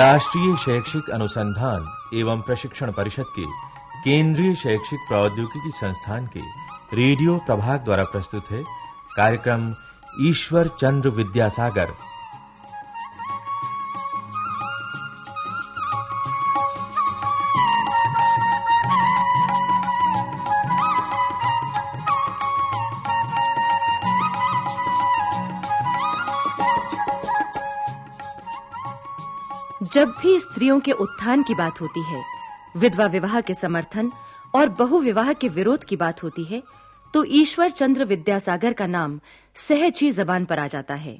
राष्ट्रीय शैक्षिक अनुसंधान एवं प्रशिक्षण परिषद के केंद्रीय शैक्षिक प्रौद्योगिकी संस्थान के रेडियो प्रभाग द्वारा प्रस्तुत है। कार्यक्रम ईश्वर चंद्र विद्यासागर जब भी स्त्रियों के उत्थान की बात होती है, विधवा विवाह के समर्थन और बहुविवाह के विरोध की बात होती है तो ईश्वर चंद्र विद्यासागर का नाम सहज ही जबान पर आ जाता है।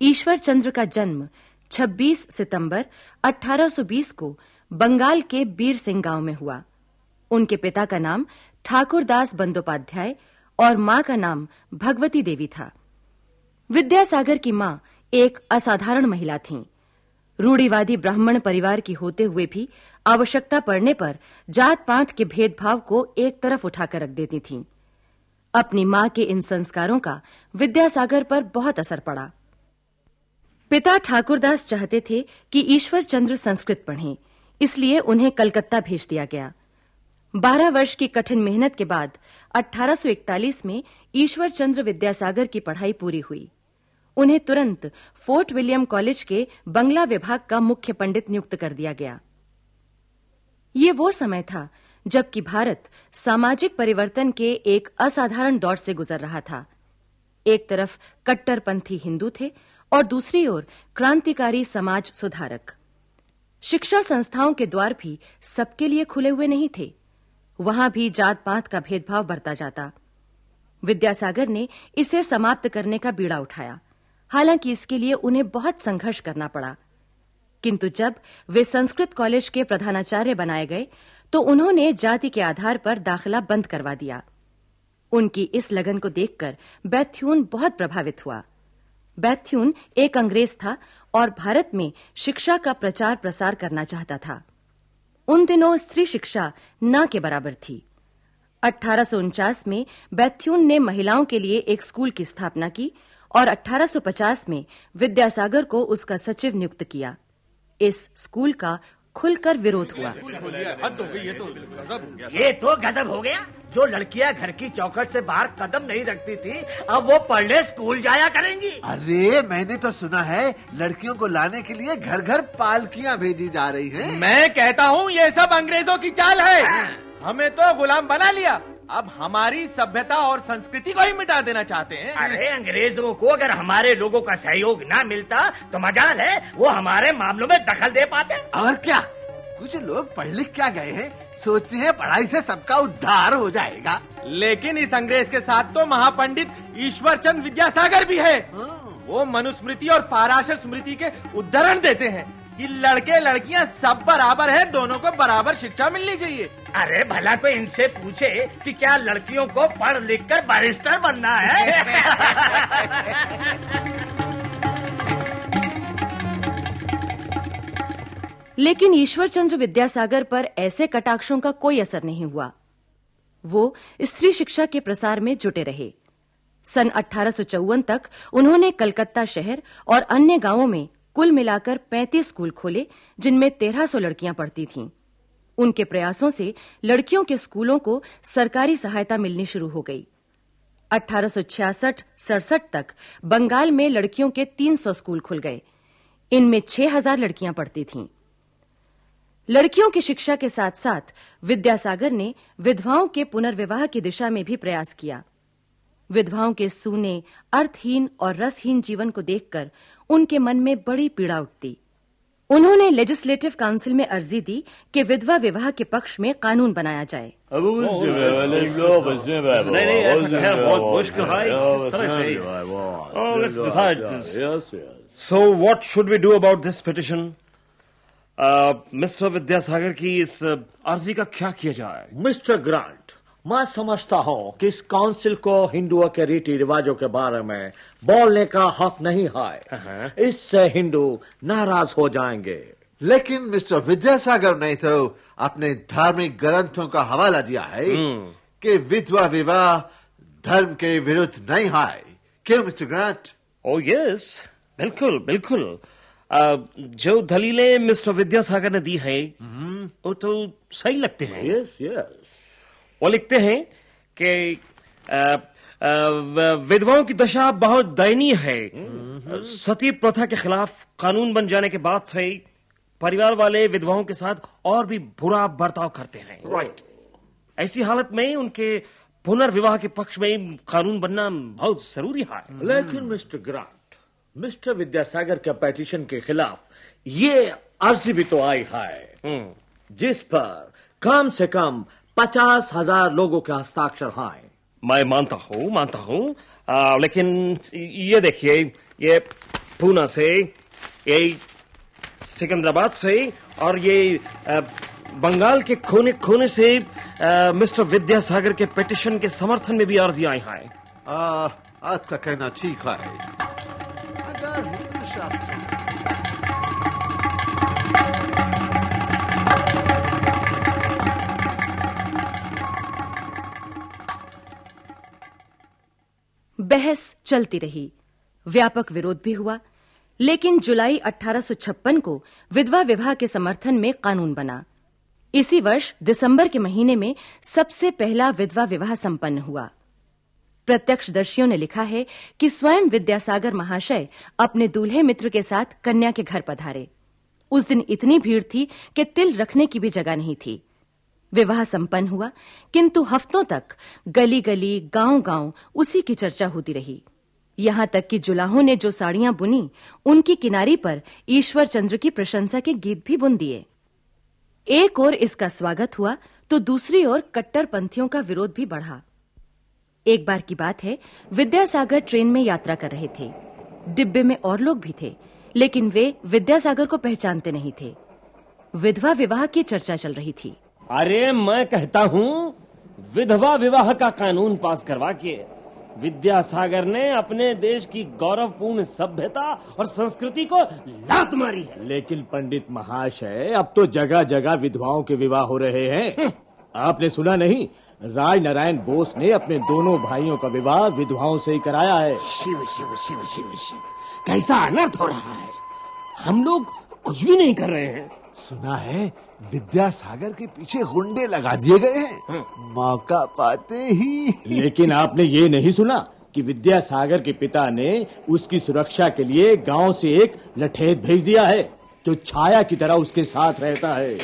ईश्वर चंद्र का जन्म 26 सितंबर 1820 को बंगाल के बीर सिंह गाँव में हुआ। उनके पिता का नाम ठाकुरदास बंदोपाध्याय और माँ का नाम भगवती देवी था। विद्यासागर की माँ एक असाधारण महिला थीं। रूढ़िवादी ब्राह्मण परिवार की होते हुए भी आवश्यकता पड़ने पर जात पात के भेदभाव को एक तरफ़ उठाकर रख देती थीं। अपनी माँ के इन संस्कारों का विद्यासागर पर बहुत असर पड़ा। पिता ठाकुरदास चाहते थे कि ईश्वर चंद्र संस्कृत पढ़ें, इसलिए उन्हें कलकत्ता भेज दिया गया। 12 वर्ष की कठिन मेहनत के बाद 1841 में ईश्वर चंद्र विद्यासागर की पढ़ाई पूरी हुई। उन्हें तुरंत फोर्ट विलियम कॉलेज के बंगला विभाग का मुख्य पंडित नियुक्त कर दिया गया। ये वो समय था जबकि भारत सामाजिक परिवर्तन के एक असाधारण दौर से गुजर रहा था। एक तरफ़ कट्टरपंथी हिंदू थे और दूसरी ओर क्रांतिकारी समाज सुधारक। शिक्षा संस्थाओं के द्वार भी सबके लिए खुले हुए नहीं थे। वहाँ भी जात पात का भेदभाव बढ़ता जाता। विद्यासागर ने इसे समाप्त करने का बीड़ा उठाया। हालाँकि इसके लिए उन्हें बहुत संघर्ष करना पड़ा। किंतु जब वे संस्कृत कॉलेज के प्रधानाचार्य बनाए गए तो उन्होंने जाति के आधार पर दाखिला बंद करवा दिया। उनकी इस लगन को देखकर बैथ्यून बहुत प्रभावित हुआ। बैथ्यून एक अंग्रेज़ था और भारत में शिक्षा का प्रचार प्रसार करना चाहता था। उन दिनों स्त्री शिक्षा न के बराबर थी। 1849 में बैथ्यून ने महिलाओं के लिए एक स्कूल की स्थापना की और 1850 में विद्यासागर को उसका सचिव नियुक्त किया। इस स्कूल का खुलकर विरोध हुआ। ये तो गजब हो गया। जो लड़कियाँ घर की चौखट से बाहर कदम नहीं रखती थी अब वो पढ़ने स्कूल जाया करेंगी। अरे मैंने तो सुना है लड़कियों को लाने के लिए घर घर पालकियाँ भेजी जा रही हैं। मैं कहता हूँ ये सब अंग्रेज़ों की चाल है। हमें तो गुलाम बना लिया। अब हमारी सभ्यता और संस्कृति को ही मिटा देना चाहते हैं। अरे अंग्रेज़ों को अगर हमारे लोगों का सहयोग ना मिलता तो मजाल है वो हमारे मामलों में दखल दे पाते। और क्या? कुछ लोग पढ़ लिख क्या गए हैं? सोचते हैं पढ़ाई से सबका उद्धार हो जाएगा। लेकिन इस अंग्रेज़ के साथ तो महापंडित ईश्वर चंद विद्यासागर भी है। हाँ। वो मनुस्मृति और पाराशर स्मृति के उदाहरण देते हैं। कि लड़के लड़कियाँ सब बराबर हैं दोनों को बराबर शिक्षा मिलनी चाहिए। अरे भला कोई इनसे पूछे कि क्या लड़कियों को पढ़ लिख कर बैरिस्टर बनना है? लेकिन ईश्वर चंद्र विद्यासागर पर ऐसे कटाक्षों का कोई असर नहीं हुआ। वो स्त्री शिक्षा के प्रसार में जुटे रहे। सन 1854 तक उन्होंने कलकत्ता शहर और अन्य गाँवों में कुल मिलाकर 35 स्कूल खोले, जिनमें 1300 लड़कियाँ पढ़ती थीं। उनके प्रयासों से लड़कियों के स्कूलों को सरकारी सहायता मिलनी शुरू हो गई। 1866-67 तक बंगाल में लड़कियों के 300 स्कूल खुल गए। इनमें 6000 लड़कियाँ पढ़ती थीं। लड़कियों की शिक्षा के साथ-साथ विद्यासागर ने विधवाओं के पुनर्विवाह की दिशा में भी प्रयास किया। विधवाओं के सूने, अर्थहीन और रसहीन जीवन को देखकर उनके मन में बड़ी पीड़ा उठती। उन्होंने लेजिस्लेटिव काउंसिल में अर्जी दी कि विधवा विवाह के पक्ष में कानून बनाया जाए। नहीं नहीं ऐसा खैर बहुत मुश्किल है किस तरह से। should we do about this petition? Uh, mister Vidyasagar की इस uh, अर्जी का क्या किया जाए? मिस्टर ग्रांट मैं समझता हूँ कि इस काउंसिल को हिंदुओं के रीति रिवाजों के बारे में बोलने का हक नहीं है। इससे हिंदू नाराज़ हो जाएँगे। लेकिन मिस्टर विद्यासागर ने तो अपने धार्मिक ग्रंथों का हवाला दिया है कि विधवा विवाह धर्म के विरुद्ध नहीं है। क्यों मिस्टर ग्रांट? ओ यस बिल्कुल बिल्कुल। जो दलीलें मिस्टर विद्यासागर ने दी है वो तो सही लगते हैं। यस यस वो लिखते हैं कि विधवाओं की दशा बहुत दयनीय है। सती प्रथा के खिलाफ कानून बन जाने के बाद से परिवार वाले विधवाओं के साथ और भी बुरा बर्ताव करते हैं। राइट ऐसी हालत में उनके पुनर्विवाह के पक्ष में कानून बनना बहुत ज़रूरी है। लेकिन मिस्टर ग्रांट मिस्टर विद्यासागर के पेटिशन के खिलाफ ये अर्जी भी तो आई है। जिस पर कम से कम पचास हज़ार लोगों के हस्ताक्षर हैं। मैं मानता हूँ मानता हूँ। लेकिन ये देखिए ये पूना से ये सिकंदराबाद से और ये आ, बंगाल के कोने कोने से आ, मिस्टर विद्यासागर के पिटिशन के समर्थन में भी अर्जी आई है। आपका कहना ठीक है। अगर शास्त्र बहस चलती रही। व्यापक विरोध भी हुआ, लेकिन जुलाई 1856 को विधवा विवाह के समर्थन में कानून बना। इसी वर्ष दिसंबर के महीने में सबसे पहला विधवा विवाह संपन्न हुआ। प्रत्यक्षदर्शियों ने लिखा है कि स्वयं विद्यासागर महाशय अपने दूल्हे मित्र के साथ कन्या के घर पधारे। उस दिन इतनी भीड़ थी कि तिल रखने की भी जगह नहीं थी। विवाह संपन्न हुआ, किंतु हफ्तों तक गली गली गाँव गाँव उसी की चर्चा होती रही। यहाँ तक कि जुलाहों ने जो साड़ियाँ बुनी, उनकी किनारी पर ईश्वर चंद्र की प्रशंसा के गीत भी बुन दिए। एक ओर इसका स्वागत हुआ तो दूसरी ओर कट्टरपंथियों का विरोध भी बढ़ा। एक बार की बात है, विद्यासागर ट्रेन में यात्रा कर रहे थे। डिब्बे में और लोग भी थे, लेकिन वे विद्यासागर को पहचानते नहीं थे। विधवा विवाह की चर्चा चल रही थी। अरे मैं कहता हूँ विधवा विवाह का कानून पास करवा के विद्यासागर ने अपने देश की गौरवपूर्ण सभ्यता और संस्कृति को लात मारी है। लेकिन पंडित महाशय अब तो जगह जगह विधवाओं के विवाह हो रहे हैं। हम्म। आपने सुना नहीं राज नारायण बोस ने अपने दोनों भाइयों का विवाह विधवाओं से ही कराया है। शिव शिव शिव शिव शिव कैसा अनर्थ हो रहा है। हम लोग कुछ भी नहीं कर रहे हैं। सुना है विद्यासागर के पीछे गुंडे लगा दिए गए हैं। हाँ। मौका पाते ही। लेकिन आपने ये नहीं सुना कि विद्यासागर के पिता ने उसकी सुरक्षा के लिए गाँव से एक लठेत भेज दिया है जो छाया की तरह उसके साथ रहता है।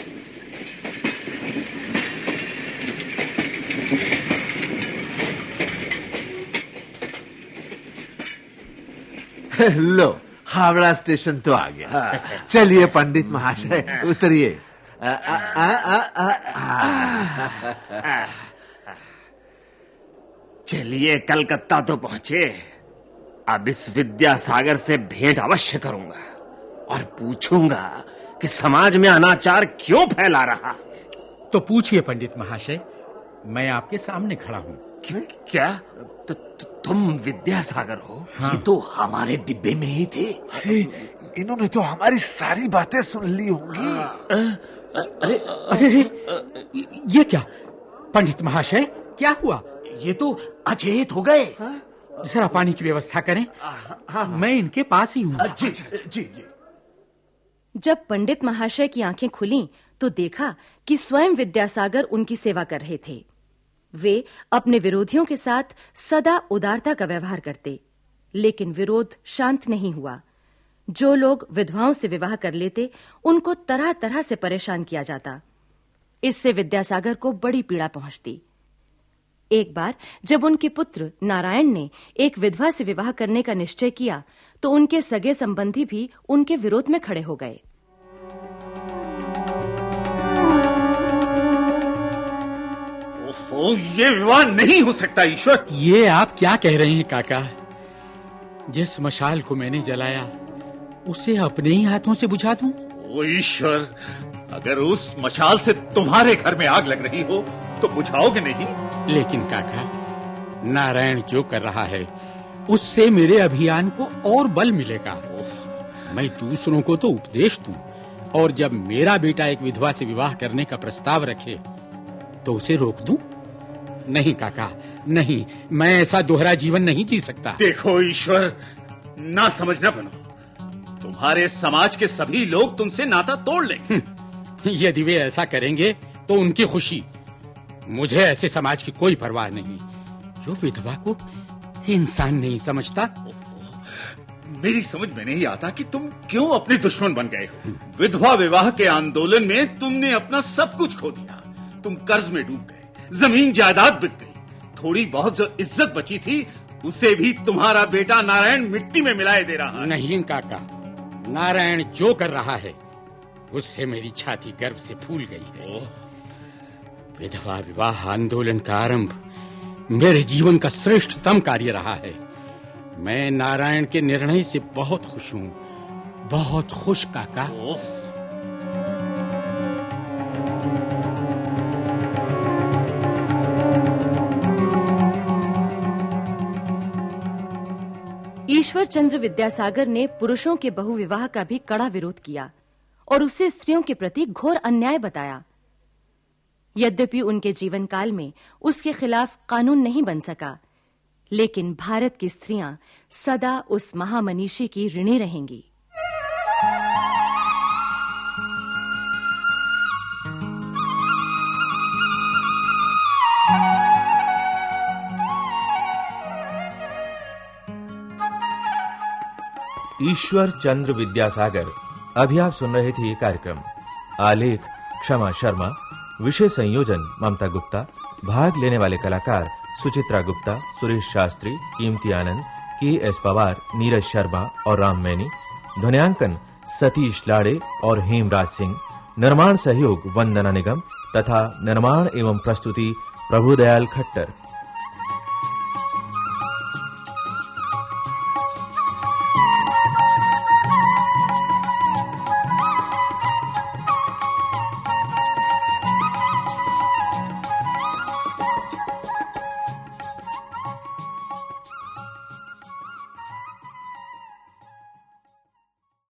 लो हावड़ा स्टेशन तो आ गया। हाँ। चलिए पंडित महाशय उतरिए। चलिए कलकत्ता तो पहुँचे। अब इस विद्यासागर से भेंट अवश्य करूँगा और पूछूँगा कि समाज में अनाचार क्यों फैला रहा है। तो पूछिए पंडित महाशय मैं आपके सामने खड़ा हूँ। क्या? तो, तो तुम विद्यासागर हो? हाँ। ये तो हमारे डिब्बे में ही थे। अरे इन्होंने तो हमारी सारी बातें सुन ली होंगी। अरे अरे ये क्या? पंडित महाशय क्या हुआ? ये तो अचेत हो गए। जरा पानी की व्यवस्था करें। मैं इनके पास ही हूँ। जी जी जी। जब पंडित महाशय की आँखें खुली तो देखा कि स्वयं विद्यासागर उनकी सेवा कर रहे थे। वे अपने विरोधियों के साथ सदा उदारता का व्यवहार करते, लेकिन विरोध शांत नहीं हुआ। जो लोग विधवाओं से विवाह कर लेते, उनको तरह तरह से परेशान किया जाता। इससे विद्यासागर को बड़ी पीड़ा पहुँचती। एक बार जब उनके पुत्र नारायण ने एक विधवा से विवाह करने का निश्चय किया तो उनके सगे संबंधी भी उनके विरोध में खड़े हो गए। ओहो, ये विवाह नहीं हो सकता ईश्वर। ये आप क्या कह रहे हैं काका? जिस मशाल को मैंने जलाया उसे अपने ही हाथों से बुझा दूँ? ओ ईश्वर अगर उस मशाल से तुम्हारे घर में आग लग रही हो तो बुझाओगे नहीं। लेकिन काका नारायण जो कर रहा है उससे मेरे अभियान को और बल मिलेगा। मैं दूसरों को तो उपदेश दूँ और जब मेरा बेटा एक विधवा से विवाह करने का प्रस्ताव रखे तो उसे रोक दूँ? नहीं काका। नहीं मैं ऐसा दोहरा जीवन नहीं जी सकता। देखो ईश्वर ना समझना बनो। तुम्हारे समाज के सभी लोग तुमसे नाता तोड़ लेंगे। हम्म, यदि वे ऐसा करेंगे तो उनकी खुशी। मुझे ऐसे समाज की कोई परवाह नहीं। जो विधवा को इंसान नहीं समझता। मेरी समझ में नहीं आता कि तुम क्यों अपने दुश्मन बन गए हो। विधवा विवाह के आंदोलन में तुमने अपना सब कुछ खो दिया। तुम कर्ज में डूब गए। ज़मीन जायदाद बिक गई। थोड़ी बहुत जो इज़्ज़त बची थी उसे भी तुम्हारा बेटा नारायण मिट्टी में मिलाए दे रहा है। नहीं काका। नारायण जो कर रहा है उससे मेरी छाती गर्व से फूल गई है। विधवा विवाह आंदोलन का आरंभ मेरे जीवन का श्रेष्ठतम कार्य रहा है। मैं नारायण के निर्णय से बहुत खुश हूँ। बहुत खुश काका। ईश्वर चंद्र विद्यासागर ने पुरुषों के बहुविवाह का भी कड़ा विरोध किया और उसे स्त्रियों के प्रति घोर अन्याय बताया। यद्यपि उनके जीवन काल में उसके खिलाफ कानून नहीं बन सका, लेकिन भारत की स्त्रियाँ सदा उस महामनीषी की ऋणी रहेंगी। ईश्वर चंद्र विद्यासागर। अभी आप सुन रहे थे ये कार्यक्रम। आलेख, क्षमा शर्मा, विषय संयोजन, ममता गुप्ता, भाग लेने वाले कलाकार, सुचित्रा गुप्ता, सुरेश शास्त्री, कीमती आनंद, के एस पवार, नीरज शर्मा और राम मैनी, ध्वनियांकन, सतीश लाड़े और हेमराज सिंह, निर्माण सहयोग वंदना निगम तथा निर्माण एवं प्रस्तुति प्रभुदयाल खट्टर।